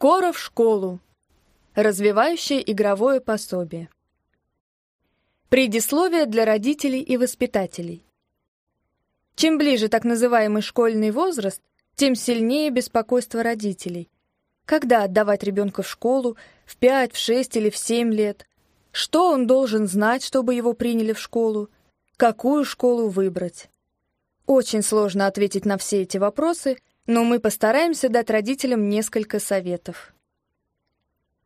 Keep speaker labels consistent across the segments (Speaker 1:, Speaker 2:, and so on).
Speaker 1: Скоро в школу. Развивающее игровое пособие. Предисловие для родителей и воспитателей. Чем ближе так называемый школьный возраст, тем сильнее беспокойство родителей. Когда отдавать ребенка в школу, в 5, в 6 или в 7 лет? Что он должен знать, чтобы его приняли в школу? Какую школу выбрать? Очень сложно ответить на все эти вопросы, но мы постараемся дать родителям несколько советов.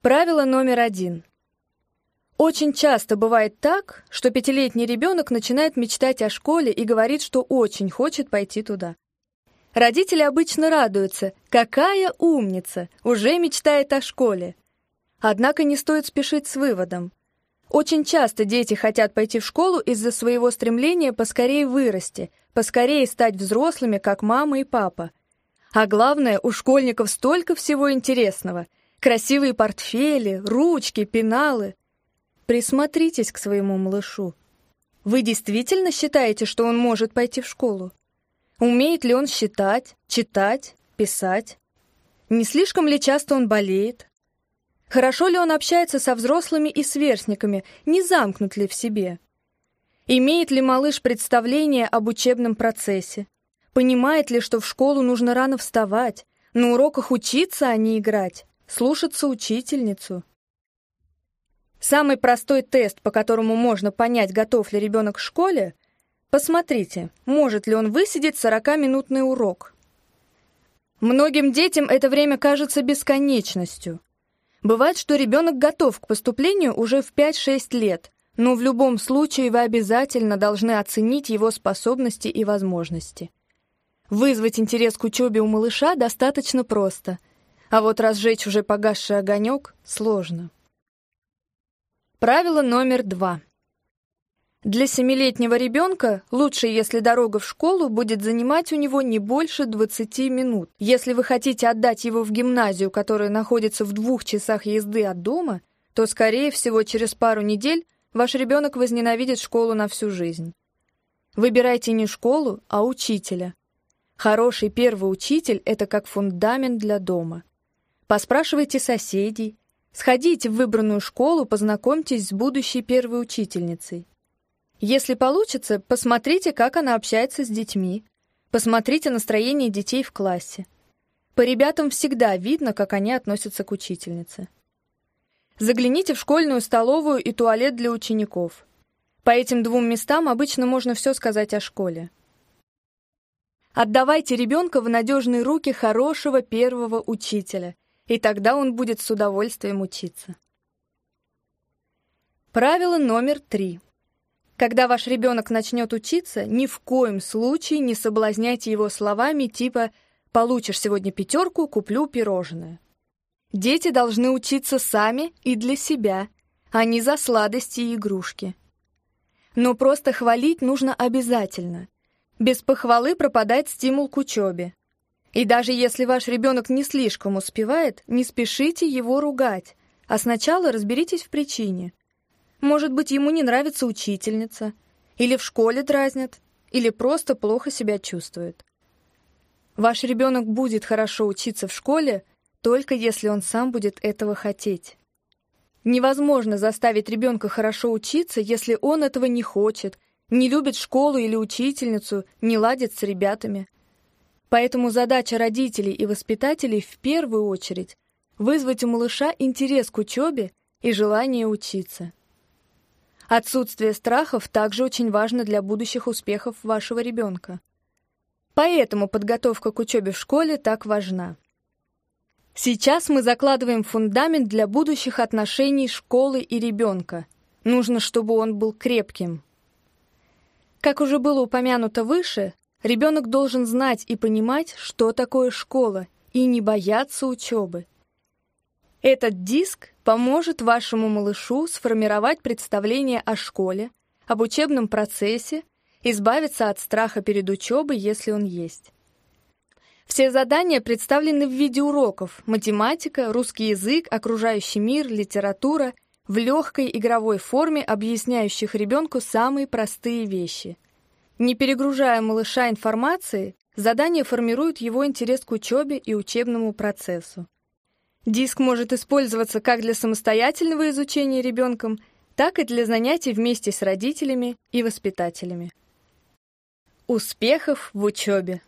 Speaker 1: Правило номер один. Очень часто бывает так, что пятилетний ребенок начинает мечтать о школе и говорит, что очень хочет пойти туда. Родители обычно радуются, какая умница, уже мечтает о школе. Однако не стоит спешить с выводом. Очень часто дети хотят пойти в школу из-за своего стремления поскорее вырасти, поскорее стать взрослыми, как мама и папа. А главное, у школьников столько всего интересного. Красивые портфели, ручки, пеналы. Присмотритесь к своему малышу. Вы действительно считаете, что он может пойти в школу? Умеет ли он считать, читать, писать? Не слишком ли часто он болеет? Хорошо ли он общается со взрослыми и сверстниками, не замкнут ли в себе? Имеет ли малыш представление об учебном процессе? Понимает ли, что в школу нужно рано вставать, на уроках учиться, а не играть, слушаться учительницу? Самый простой тест, по которому можно понять, готов ли ребенок к школе, посмотрите, может ли он высидеть 40-минутный урок. Многим детям это время кажется бесконечностью. Бывает, что ребенок готов к поступлению уже в 5-6 лет, но в любом случае вы обязательно должны оценить его способности и возможности. Вызвать интерес к учебе у малыша достаточно просто, а вот разжечь уже погасший огонек сложно. Правило номер два. Для семилетнего ребенка лучше, если дорога в школу будет занимать у него не больше 20 минут. Если вы хотите отдать его в гимназию, которая находится в двух часах езды от дома, то, скорее всего, через пару недель ваш ребенок возненавидит школу на всю жизнь. Выбирайте не школу, а учителя. Хороший первый учитель — это как фундамент для дома. Поспрашивайте соседей, сходите в выбранную школу, познакомьтесь с будущей первой учительницей. Если получится, посмотрите, как она общается с детьми. Посмотрите настроение детей в классе. По ребятам всегда видно, как они относятся к учительнице. Загляните в школьную столовую и туалет для учеников. По этим двум местам обычно можно все сказать о школе. Отдавайте ребенка в надежные руки хорошего первого учителя, и тогда он будет с удовольствием учиться. Правило номер три. Когда ваш ребенок начнет учиться, ни в коем случае не соблазняйте его словами типа «получишь сегодня пятерку, куплю пирожное». Дети должны учиться сами и для себя, а не за сладости и игрушки. Но просто хвалить нужно обязательно. Без похвалы пропадает стимул к учебе. И даже если ваш ребенок не слишком успевает, не спешите его ругать, а сначала разберитесь в причине. Может быть, ему не нравится учительница, или в школе дразнят, или просто плохо себя чувствует. Ваш ребенок будет хорошо учиться в школе, только если он сам будет этого хотеть. Невозможно заставить ребенка хорошо учиться, если он этого не хочет не любит школу или учительницу, не ладит с ребятами. Поэтому задача родителей и воспитателей в первую очередь вызвать у малыша интерес к учебе и желание учиться. Отсутствие страхов также очень важно для будущих успехов вашего ребенка. Поэтому подготовка к учебе в школе так важна. Сейчас мы закладываем фундамент для будущих отношений школы и ребенка. Нужно, чтобы он был крепким. Как уже было упомянуто выше, ребенок должен знать и понимать, что такое школа, и не бояться учебы. Этот диск поможет вашему малышу сформировать представление о школе, об учебном процессе, избавиться от страха перед учебой, если он есть. Все задания представлены в виде уроков математика, русский язык, окружающий мир, литература в легкой игровой форме, объясняющих ребенку самые простые вещи. Не перегружая малыша информацией, задание формирует его интерес к учебе и учебному процессу. Диск может использоваться как для самостоятельного изучения ребенком, так и для занятий вместе с родителями и воспитателями. Успехов в учебе!